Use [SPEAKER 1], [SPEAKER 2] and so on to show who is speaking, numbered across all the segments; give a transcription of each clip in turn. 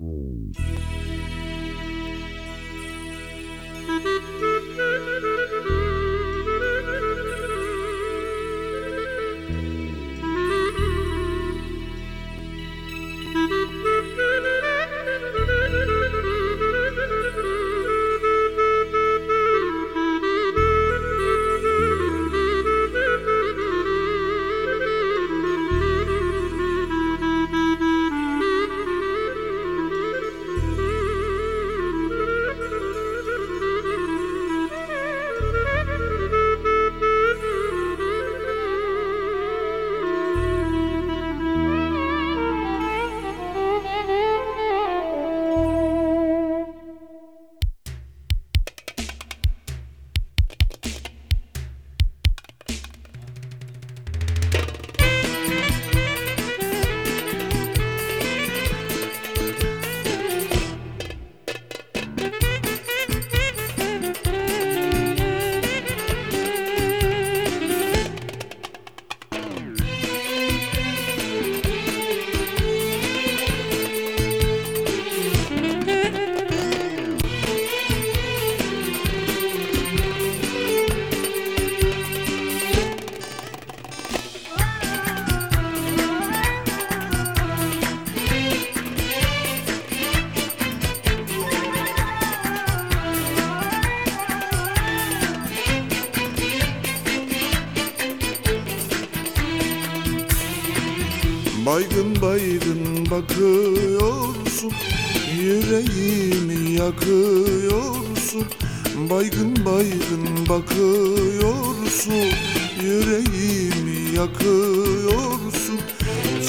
[SPEAKER 1] thank you Baygın baygın bakıyorsun Yüreğimi yakıyorsun. Baygın baygın bakıyorsun Yüreğimi yakıyorsun.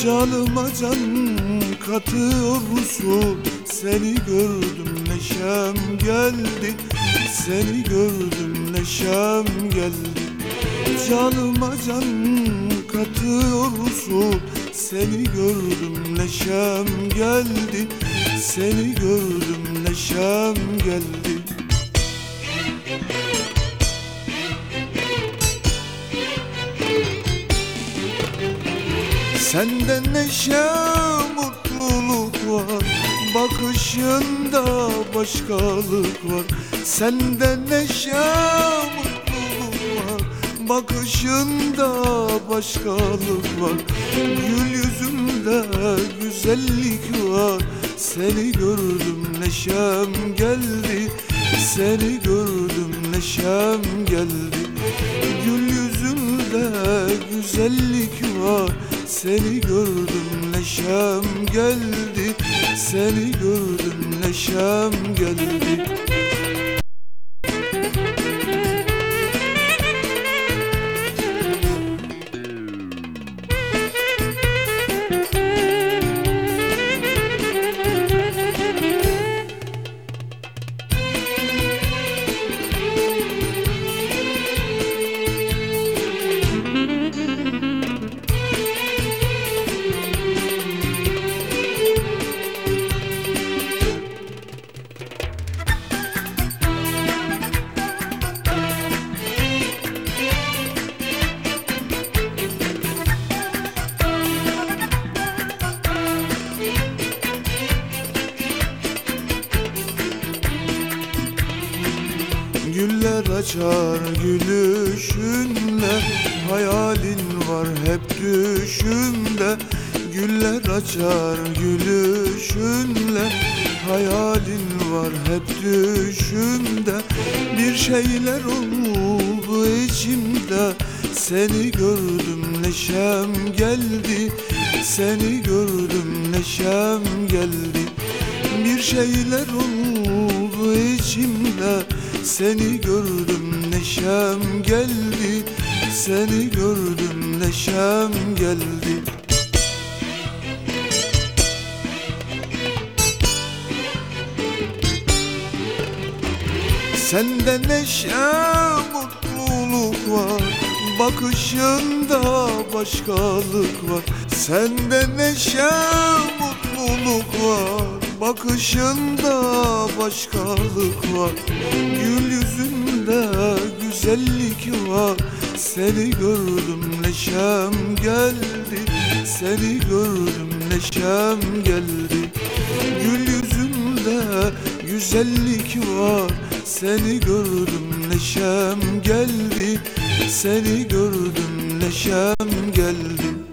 [SPEAKER 1] Canıma can katıyorsun Seni gördüm neşem geldi. Seni gördüm neşem geldi. Canıma can katıyorsun Seni gördüm neşem geldi. Seni gördüm neşem geldi. Sende neşe mutluluk var. Bakışında başkalık var. Sende neşe mutluluk Bakışında başkalık var. Gül yüzünde güzellik var. Seni gördüm neşem geldi. Seni gördüm neşem geldi. Gül yüzünde güzellik var. Seni gördüm neşem geldi. Seni gördüm neşem geldi Güller açar gülüşünle Hayalin var hep düşümde. Güller açar gülüşünle Hayalin var hep düşümde. Bir şeyler oldu içimde Seni gördüm neşem geldi. Seni gördüm neşem geldi. Bir şeyler oldu içimde Seni gördüm neşem geldi. Seni gördüm neşem geldi. Sende neşe mutluluk var. Bakışında başkalık var. Sende neşe mutluluk Bakışında başkalık var. Gül yüzünde güzellik var. Seni gördüm neşem geldi. Seni gördüm neşem geldi. Gül yüzünde güzellik var. Seni gördüm neşem geldi. Seni gördüm neşem geldi